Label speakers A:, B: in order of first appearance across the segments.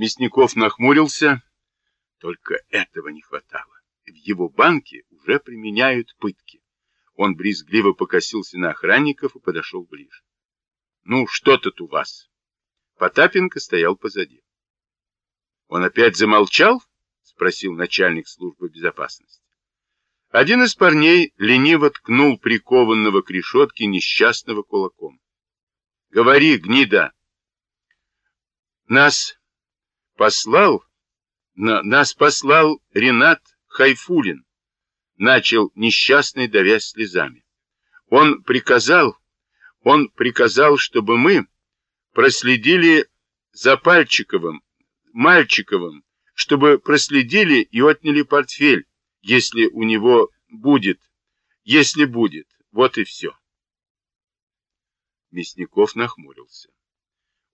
A: Мясников нахмурился. Только этого не хватало. В его банке уже применяют пытки. Он брезгливо покосился на охранников и подошел ближе. «Ну, что тут у вас?» Потапенко стоял позади. «Он опять замолчал?» — спросил начальник службы безопасности. Один из парней лениво ткнул прикованного к решетке несчастного кулаком. «Говори, гнида!» «Нас послал, на, нас послал Ренат Хайфулин», — начал несчастный, давясь слезами. «Он приказал, он приказал, чтобы мы проследили за Пальчиковым, Мальчиковым, чтобы проследили и отняли портфель, если у него будет, если будет, вот и все. Мясников нахмурился.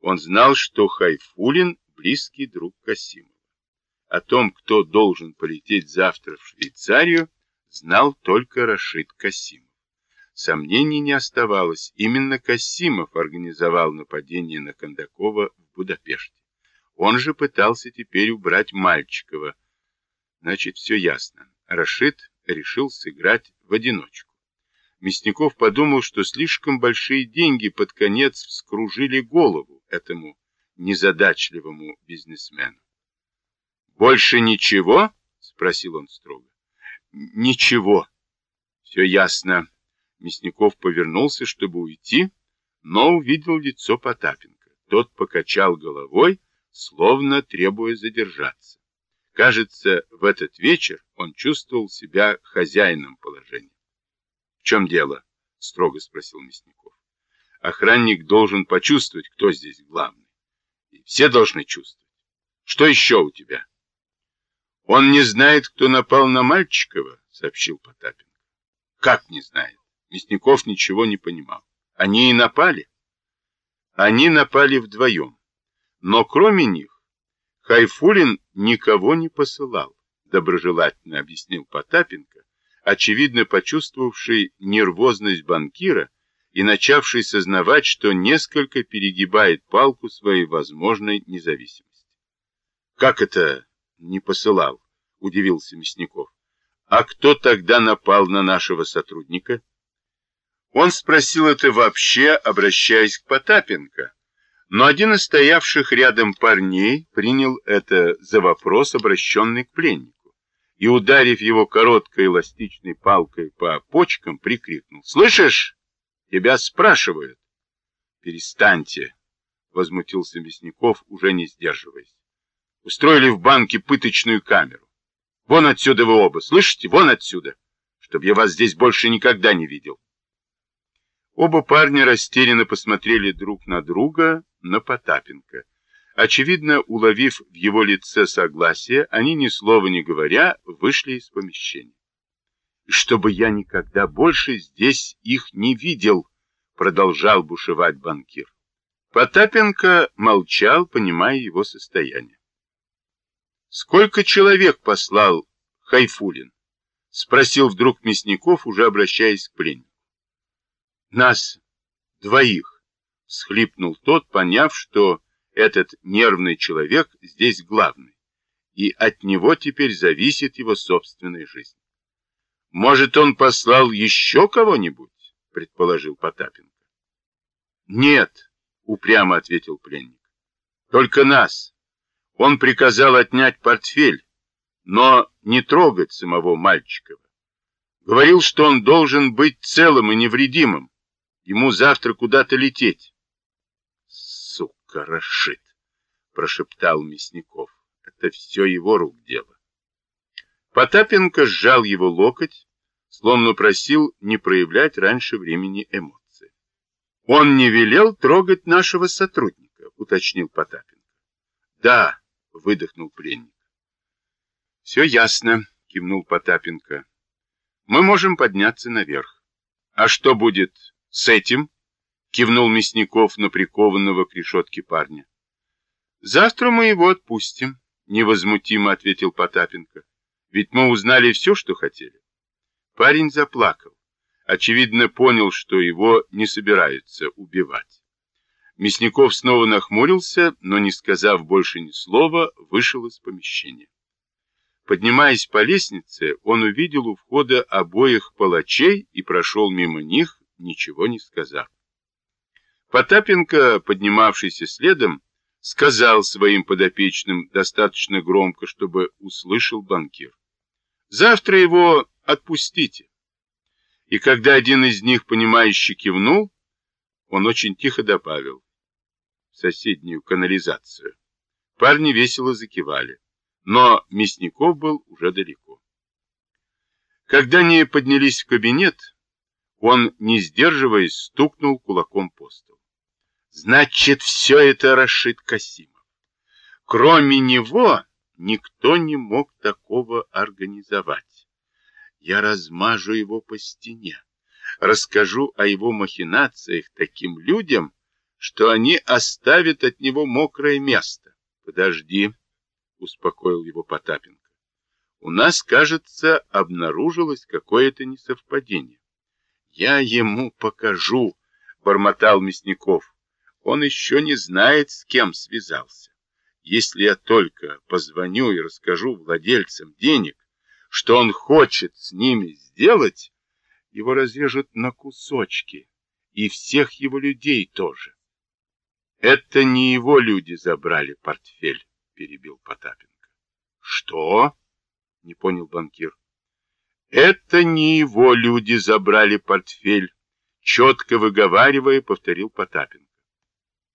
A: Он знал, что Хайфулин — близкий друг Касимова. О том, кто должен полететь завтра в Швейцарию, знал только Рашид Касимов. Сомнений не оставалось, именно Касимов организовал нападение на Кондакова в Будапеште. Он же пытался теперь убрать Мальчикова. Значит, все ясно. Рашид решил сыграть в одиночку. Мясников подумал, что слишком большие деньги под конец вскружили голову этому незадачливому бизнесмену. «Больше ничего?» — спросил он строго. «Ничего. Все ясно». Мясников повернулся, чтобы уйти, но увидел лицо Потапенко. Тот покачал головой, словно требуя задержаться. Кажется, в этот вечер он чувствовал себя хозяином положения. — В чем дело? — строго спросил Мясников. — Охранник должен почувствовать, кто здесь главный. И все должны чувствовать. Что еще у тебя? — Он не знает, кто напал на Мальчикова, — сообщил Потапенко. — Как не знает? Мясников ничего не понимал. Они и напали. Они напали вдвоем. Но кроме них, Хайфулин никого не посылал, доброжелательно объяснил Потапенко, очевидно почувствовавший нервозность банкира и начавший сознавать, что несколько перегибает палку своей возможной независимости. «Как это не посылал?» — удивился Мясников. «А кто тогда напал на нашего сотрудника?» Он спросил это вообще, обращаясь к Потапенко, но один из стоявших рядом парней принял это за вопрос, обращенный к пленнику, и, ударив его короткой эластичной палкой по почкам, прикрикнул. «Слышишь? Тебя спрашивают!» «Перестаньте!» — возмутился Мясников, уже не сдерживаясь. «Устроили в банке пыточную камеру. Вон отсюда вы оба, слышите? Вон отсюда! Чтоб я вас здесь больше никогда не видел!» Оба парня растерянно посмотрели друг на друга, на Потапенко. Очевидно, уловив в его лице согласие, они, ни слова не говоря, вышли из помещения. «Чтобы я никогда больше здесь их не видел», — продолжал бушевать банкир. Потапенко молчал, понимая его состояние. «Сколько человек послал Хайфулин?» — спросил вдруг Мясников, уже обращаясь к пленнику. «Нас двоих». — схлипнул тот, поняв, что этот нервный человек здесь главный, и от него теперь зависит его собственная жизнь. «Может, он послал еще кого-нибудь?» — предположил Потапенко. «Нет», — упрямо ответил пленник, — «только нас. Он приказал отнять портфель, но не трогать самого Мальчикова. Говорил, что он должен быть целым и невредимым. Ему завтра куда-то лететь хорошит, прошептал Мясников. Это все его рук дело. Потапенко сжал его локоть, словно просил не проявлять раньше времени эмоции. Он не велел трогать нашего сотрудника, уточнил Потапенко. Да, выдохнул пленник. Все ясно, кивнул Потапенко. Мы можем подняться наверх. А что будет с этим? кивнул Мясников на прикованного к решетке парня. Завтра мы его отпустим, невозмутимо ответил Потапенко. Ведь мы узнали все, что хотели. Парень заплакал. Очевидно, понял, что его не собираются убивать. Мясников снова нахмурился, но, не сказав больше ни слова, вышел из помещения. Поднимаясь по лестнице, он увидел у входа обоих палачей и прошел мимо них, ничего не сказав. Потапенко, поднимавшийся следом, сказал своим подопечным достаточно громко, чтобы услышал банкир. «Завтра его отпустите». И когда один из них, понимающе кивнул, он очень тихо добавил в соседнюю канализацию. Парни весело закивали, но Мясников был уже далеко. Когда они поднялись в кабинет, он, не сдерживаясь, стукнул кулаком по столу. Значит, все это Рашид Касимов. Кроме него никто не мог такого организовать. Я размажу его по стене, расскажу о его махинациях таким людям, что они оставят от него мокрое место. Подожди, успокоил его Потапенко. У нас, кажется, обнаружилось какое-то несовпадение. Я ему покажу, бормотал Мясников. Он еще не знает, с кем связался. Если я только позвоню и расскажу владельцам денег, что он хочет с ними сделать, его разрежут на кусочки, и всех его людей тоже. Это не его люди забрали портфель, перебил Потапенко. Что? Не понял банкир. Это не его люди забрали портфель, четко выговаривая, повторил Потапенко.